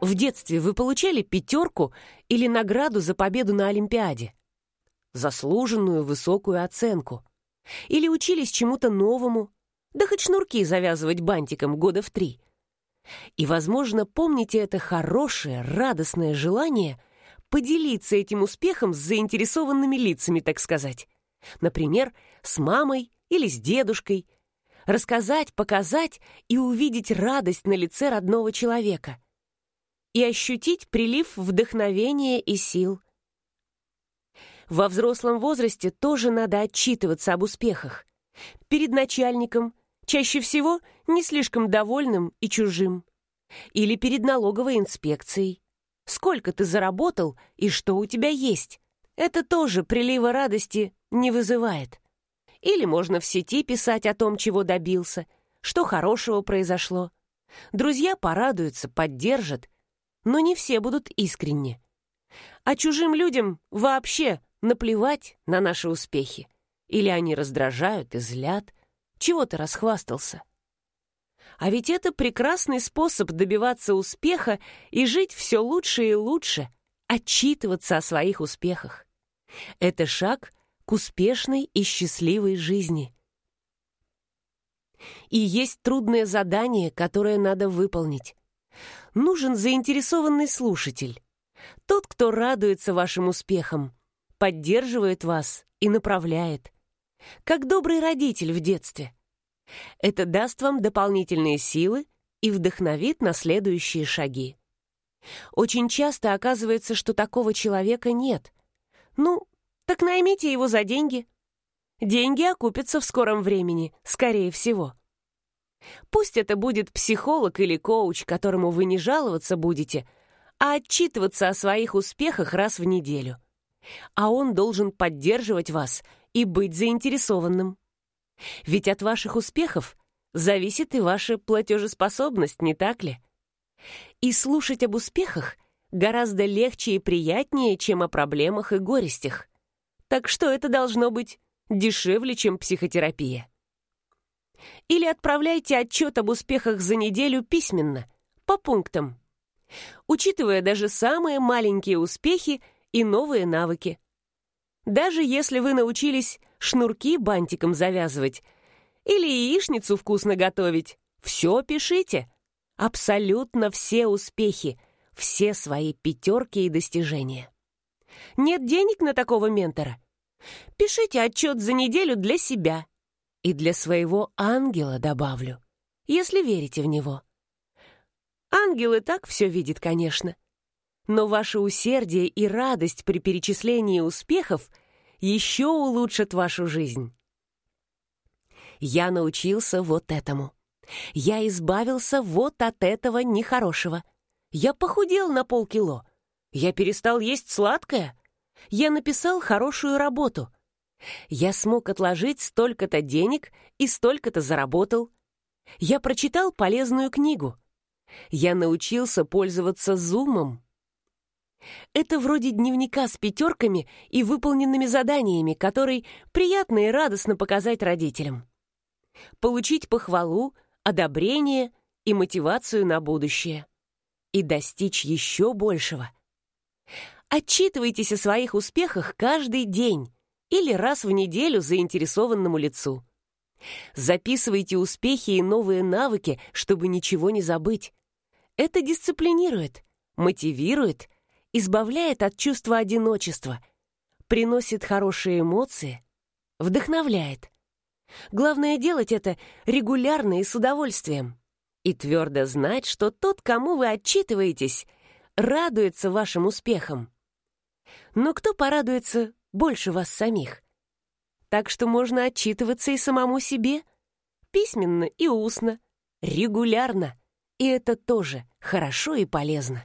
В детстве вы получали пятерку или награду за победу на Олимпиаде? Заслуженную высокую оценку. Или учились чему-то новому, да хоть шнурки завязывать бантиком года в три. И, возможно, помните это хорошее, радостное желание поделиться этим успехом с заинтересованными лицами, так сказать. Например, с мамой или с дедушкой. Рассказать, показать и увидеть радость на лице родного человека. И ощутить прилив вдохновения и сил. Во взрослом возрасте тоже надо отчитываться об успехах. Перед начальником, чаще всего не слишком довольным и чужим. Или перед налоговой инспекцией. Сколько ты заработал и что у тебя есть. Это тоже прилива радости не вызывает. Или можно в сети писать о том, чего добился, что хорошего произошло. Друзья порадуются, поддержат, но не все будут искренни. А чужим людям вообще наплевать на наши успехи. Или они раздражают и злят. Чего ты расхвастался? А ведь это прекрасный способ добиваться успеха и жить все лучше и лучше, отчитываться о своих успехах. Это шаг к успешной и счастливой жизни. И есть трудное задание, которое надо выполнить. Нужен заинтересованный слушатель. Тот, кто радуется вашим успехам, поддерживает вас и направляет. Как добрый родитель в детстве. Это даст вам дополнительные силы и вдохновит на следующие шаги. Очень часто оказывается, что такого человека нет. Ну, так наймите его за деньги. Деньги окупятся в скором времени, скорее всего. Пусть это будет психолог или коуч, которому вы не жаловаться будете, а отчитываться о своих успехах раз в неделю. А он должен поддерживать вас и быть заинтересованным. Ведь от ваших успехов зависит и ваша платежеспособность, не так ли? И слушать об успехах гораздо легче и приятнее, чем о проблемах и горестях. Так что это должно быть дешевле, чем психотерапия. Или отправляйте отчет об успехах за неделю письменно, по пунктам, учитывая даже самые маленькие успехи и новые навыки. Даже если вы научились шнурки бантиком завязывать или яичницу вкусно готовить, все пишите. Абсолютно все успехи, все свои пятерки и достижения. Нет денег на такого ментора? Пишите отчет за неделю для себя. И для своего ангела добавлю, если верите в него. Ангел и так все видит, конечно но ваше усердие и радость при перечислении успехов еще улучшат вашу жизнь. Я научился вот этому. Я избавился вот от этого нехорошего. Я похудел на полкило. Я перестал есть сладкое. Я написал хорошую работу. Я смог отложить столько-то денег и столько-то заработал. Я прочитал полезную книгу. Я научился пользоваться зумом. Это вроде дневника с пятерками и выполненными заданиями, который приятно и радостно показать родителям. Получить похвалу, одобрение и мотивацию на будущее. И достичь еще большего. Отчитывайтесь о своих успехах каждый день или раз в неделю заинтересованному лицу. Записывайте успехи и новые навыки, чтобы ничего не забыть. Это дисциплинирует, мотивирует избавляет от чувства одиночества, приносит хорошие эмоции, вдохновляет. Главное делать это регулярно и с удовольствием. И твердо знать, что тот, кому вы отчитываетесь, радуется вашим успехам. Но кто порадуется больше вас самих? Так что можно отчитываться и самому себе, письменно и устно, регулярно, и это тоже хорошо и полезно.